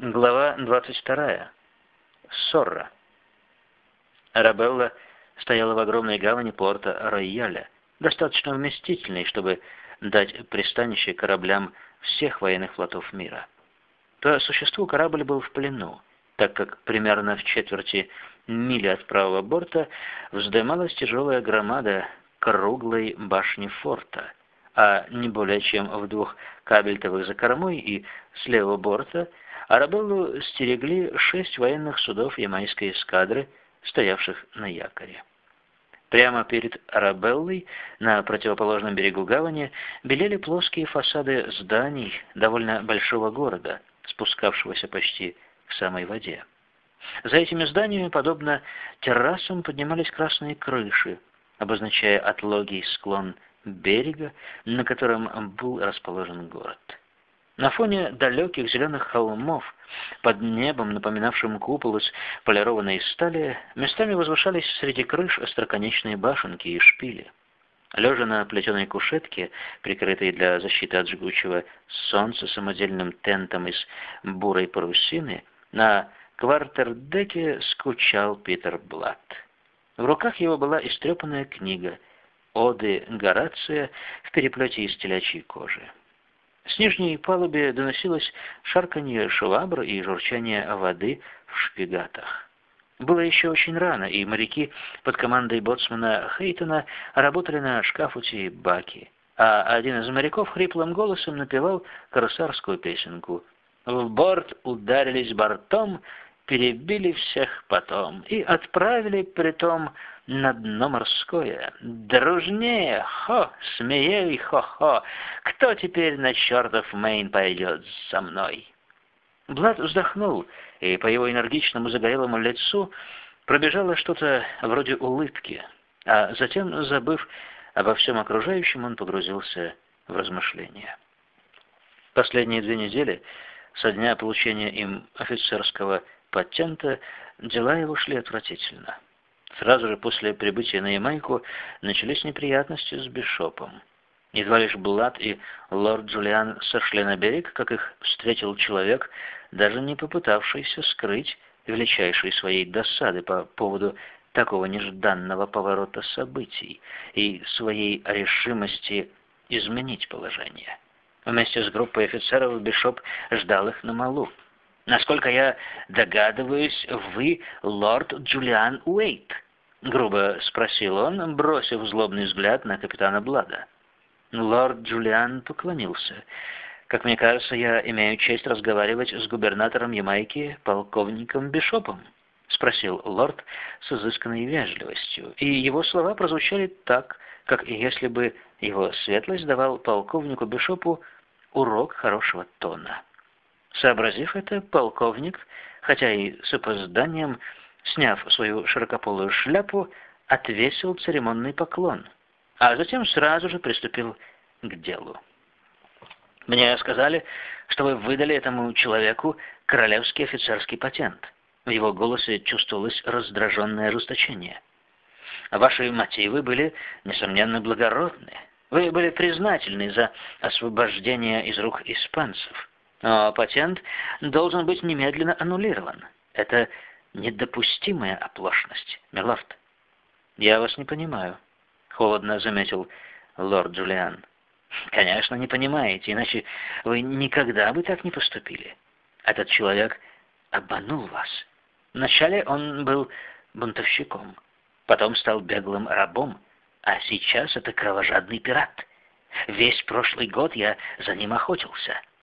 Глава 22. Ссора. Арабелла стояла в огромной гавани порта Рояля, достаточно вместительной, чтобы дать пристанище кораблям всех военных флотов мира. По существу корабль был в плену, так как примерно в четверти мили от правого борта вздымалась тяжелая громада круглой башни форта, а не более чем в двух кабельтовых за кормой и с левого борта – Арабеллу стерегли шесть военных судов ямайской эскадры, стоявших на якоре. Прямо перед Арабеллой, на противоположном берегу гавани, белели плоские фасады зданий довольно большого города, спускавшегося почти к самой воде. За этими зданиями, подобно террасам, поднимались красные крыши, обозначая отлогий склон берега, на котором был расположен город. На фоне далеких зеленых холмов, под небом, напоминавшим купол из полированной стали, местами возвышались среди крыш остроконечные башенки и шпили. Лежа на плетеной кушетке, прикрытой для защиты от жгучего солнца самодельным тентом из бурой парусины, на квартердеке скучал Питер Блатт. В руках его была истрепанная книга «Оды Горация» в переплете из телячьей кожи. С нижней палубы доносилось шарканье швабр и журчание воды в шпигатах. Было еще очень рано, и моряки под командой боцмана Хейтона работали на шкафуте и баке, а один из моряков хриплым голосом напевал корсарскую песенку «В борт ударились бортом, перебили всех потом и отправили притом на дно морское. Дружнее, хо, смеей, хо-хо, кто теперь на чертов Мейн пойдет со мной? Блад вздохнул, и по его энергичному загорелому лицу пробежало что-то вроде улыбки, а затем, забыв обо всем окружающем, он погрузился в размышления. Последние две недели, со дня получения им офицерского патента, дела его шли отвратительно. Сразу же после прибытия на Ямайку начались неприятности с Бишопом. Едва лишь Блад и лорд Джулиан сошли на берег, как их встретил человек, даже не попытавшийся скрыть величайшей своей досады по поводу такого нежданного поворота событий и своей решимости изменить положение. Вместе с группой офицеров Бишоп ждал их на малу. «Насколько я догадываюсь, вы лорд Джулиан Уэйт», — грубо спросил он, бросив злобный взгляд на капитана Блада. Лорд Джулиан поклонился. «Как мне кажется, я имею честь разговаривать с губернатором Ямайки, полковником Бишопом», — спросил лорд с изысканной вежливостью, и его слова прозвучали так, как если бы его светлость давал полковнику Бишопу урок хорошего тона. Сообразив это, полковник, хотя и с опозданием, сняв свою широкополую шляпу, отвесил церемонный поклон, а затем сразу же приступил к делу. «Мне сказали, что вы выдали этому человеку королевский офицерский патент». В его голосе чувствовалось раздраженное ожесточение. «Ваши мотивы были, несомненно, благородны. Вы были признательны за освобождение из рук испанцев. Но патент должен быть немедленно аннулирован. Это недопустимая оплошность, Мерлафт. Я вас не понимаю, холодно заметил лорд Джулиан. Конечно, не понимаете, иначе вы никогда бы так не поступили. Этот человек обманул вас. Вначале он был бунтовщиком, потом стал беглым рабом, а сейчас это кровожадный пират. Весь прошлый год я за ним охотился.